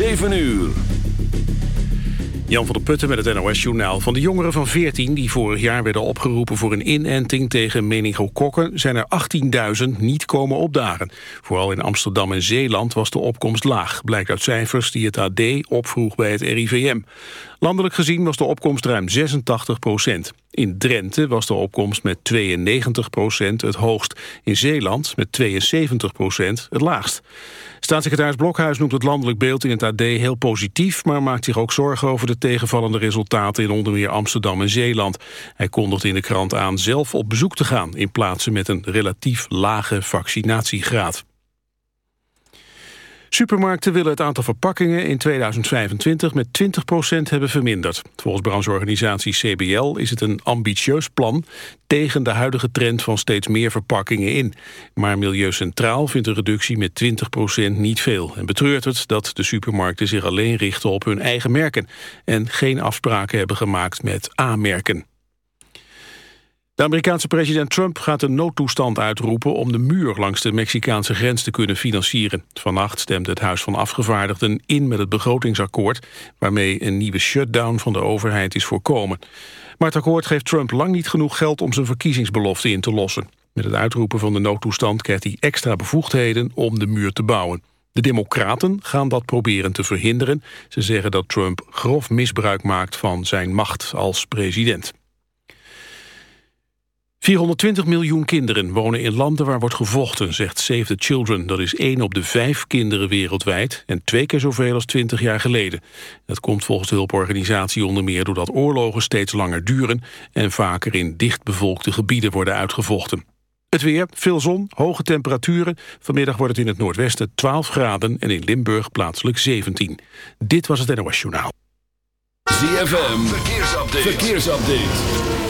7 uur. Jan van der Putten met het NOS-journaal. Van de jongeren van 14 die vorig jaar werden opgeroepen voor een inenting tegen meningokokken... zijn er 18.000 niet komen opdagen. Vooral in Amsterdam en Zeeland was de opkomst laag. Blijkt uit cijfers die het AD opvroeg bij het RIVM. Landelijk gezien was de opkomst ruim 86 procent. In Drenthe was de opkomst met 92 procent het hoogst. In Zeeland met 72 procent het laagst. Staatssecretaris Blokhuis noemt het landelijk beeld in het AD heel positief... maar maakt zich ook zorgen over de tegenvallende resultaten... in onder meer Amsterdam en Zeeland. Hij kondigt in de krant aan zelf op bezoek te gaan... in plaatsen met een relatief lage vaccinatiegraad. Supermarkten willen het aantal verpakkingen in 2025 met 20% hebben verminderd. Volgens brancheorganisatie CBL is het een ambitieus plan tegen de huidige trend van steeds meer verpakkingen in. Maar Milieu Centraal vindt een reductie met 20% niet veel en betreurt het dat de supermarkten zich alleen richten op hun eigen merken en geen afspraken hebben gemaakt met A-merken. De Amerikaanse president Trump gaat een noodtoestand uitroepen... om de muur langs de Mexicaanse grens te kunnen financieren. Vannacht stemde het Huis van Afgevaardigden in met het begrotingsakkoord... waarmee een nieuwe shutdown van de overheid is voorkomen. Maar het akkoord geeft Trump lang niet genoeg geld... om zijn verkiezingsbelofte in te lossen. Met het uitroepen van de noodtoestand krijgt hij extra bevoegdheden... om de muur te bouwen. De democraten gaan dat proberen te verhinderen. Ze zeggen dat Trump grof misbruik maakt van zijn macht als president. 420 miljoen kinderen wonen in landen waar wordt gevochten, zegt Save the Children. Dat is één op de vijf kinderen wereldwijd en twee keer zoveel als 20 jaar geleden. Dat komt volgens de hulporganisatie onder meer doordat oorlogen steeds langer duren en vaker in dichtbevolkte gebieden worden uitgevochten. Het weer, veel zon, hoge temperaturen. Vanmiddag wordt het in het noordwesten 12 graden en in Limburg plaatselijk 17. Dit was het NOS Journaal. ZFM, verkeersupdate. verkeersupdate.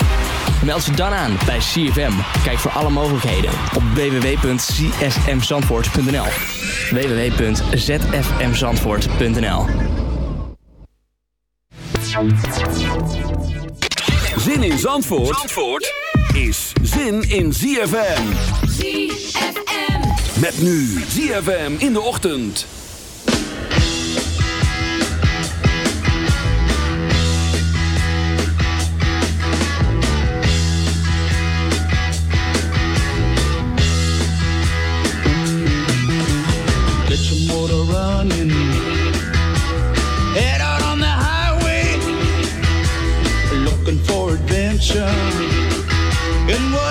Meld je dan aan bij CFM. Kijk voor alle mogelijkheden op www.csmzandvoort.nl www.zfmzandvoort.nl Zin in Zandvoort, Zandvoort is zin in ZFM. ZFM. Met nu ZFM in de ochtend. attention. And what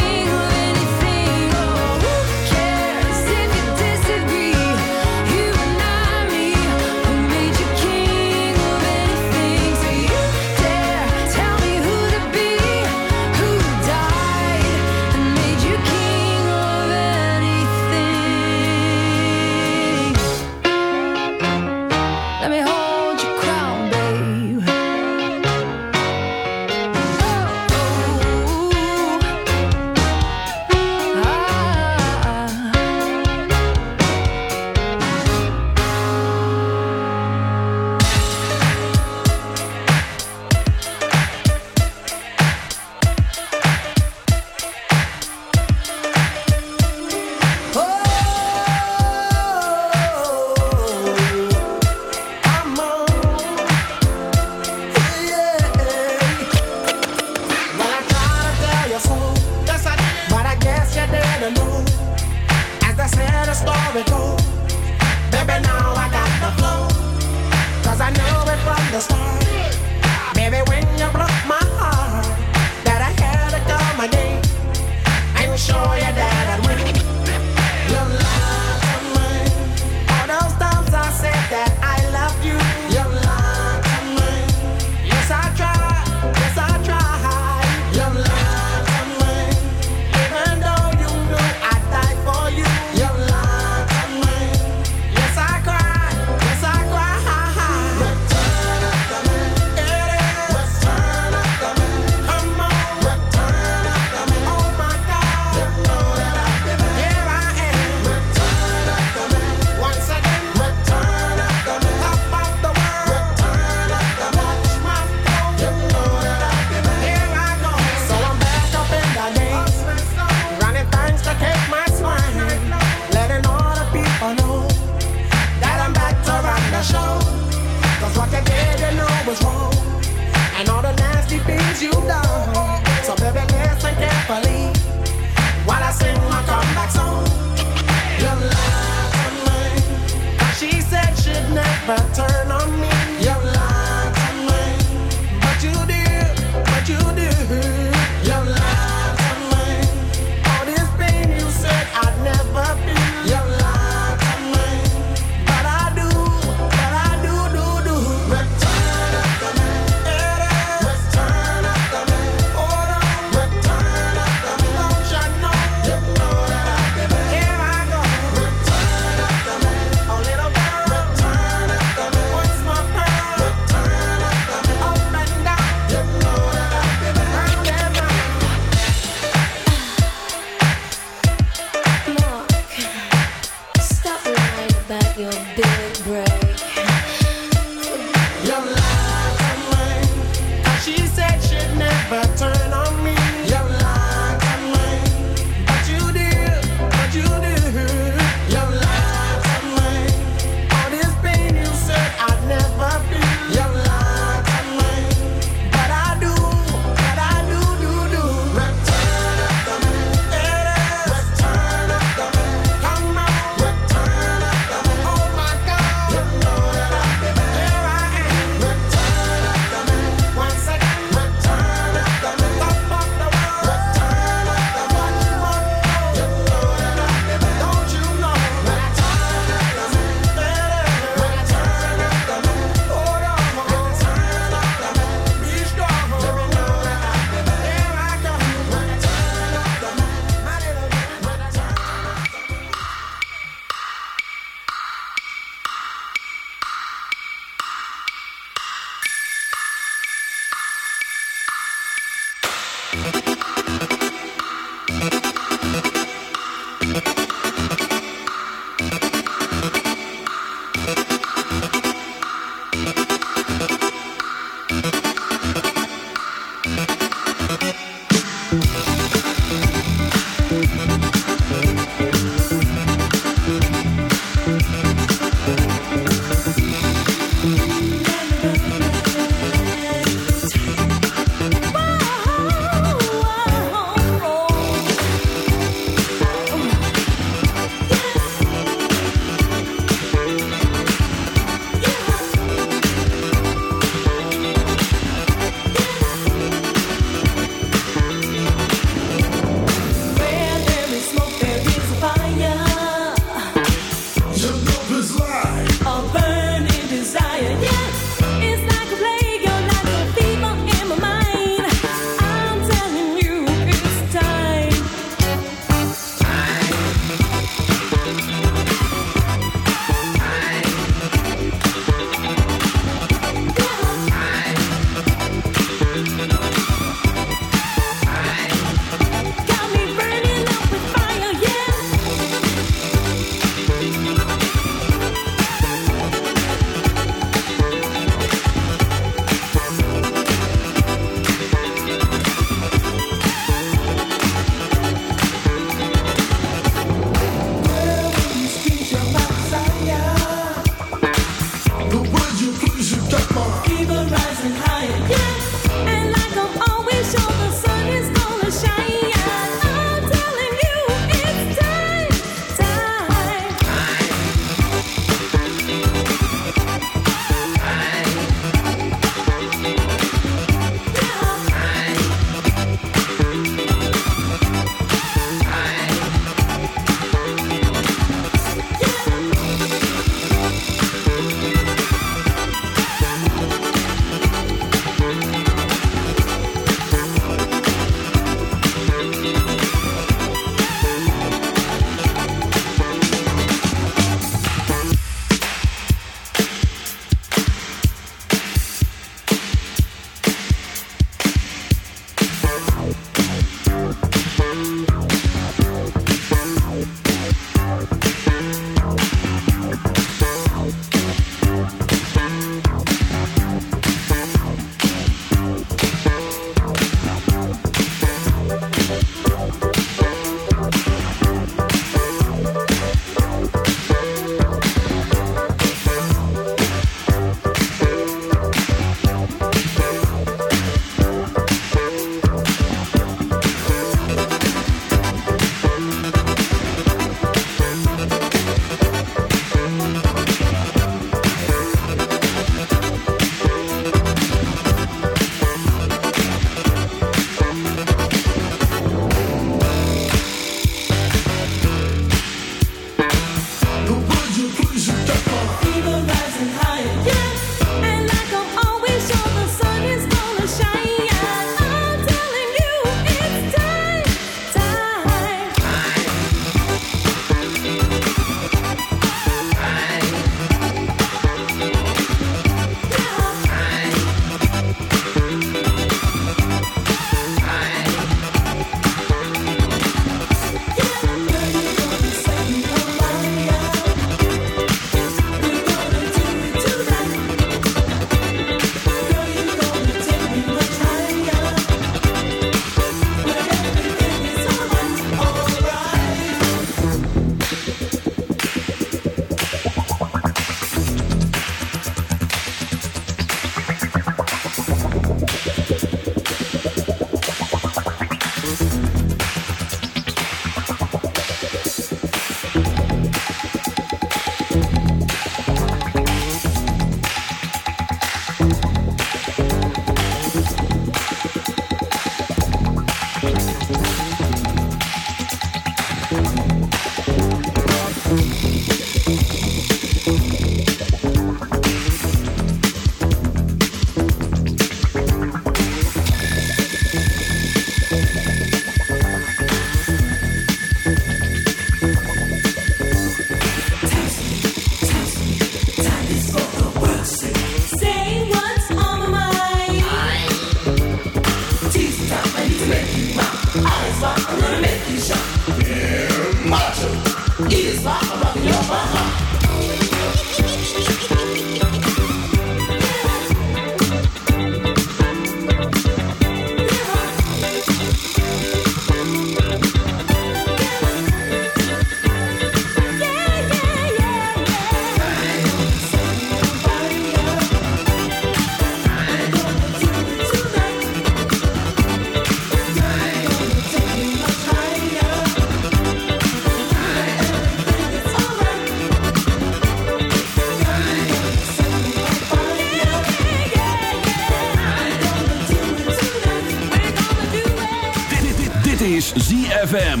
ZFM.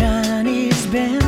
Johnny's band.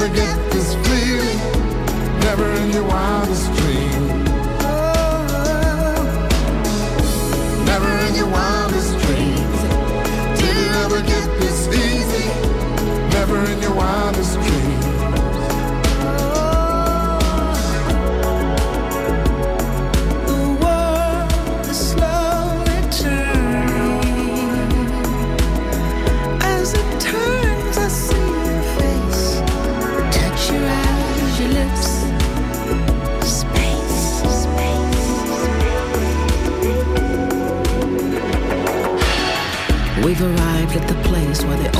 never get this feeling, never in your wildest dreams. at the place where they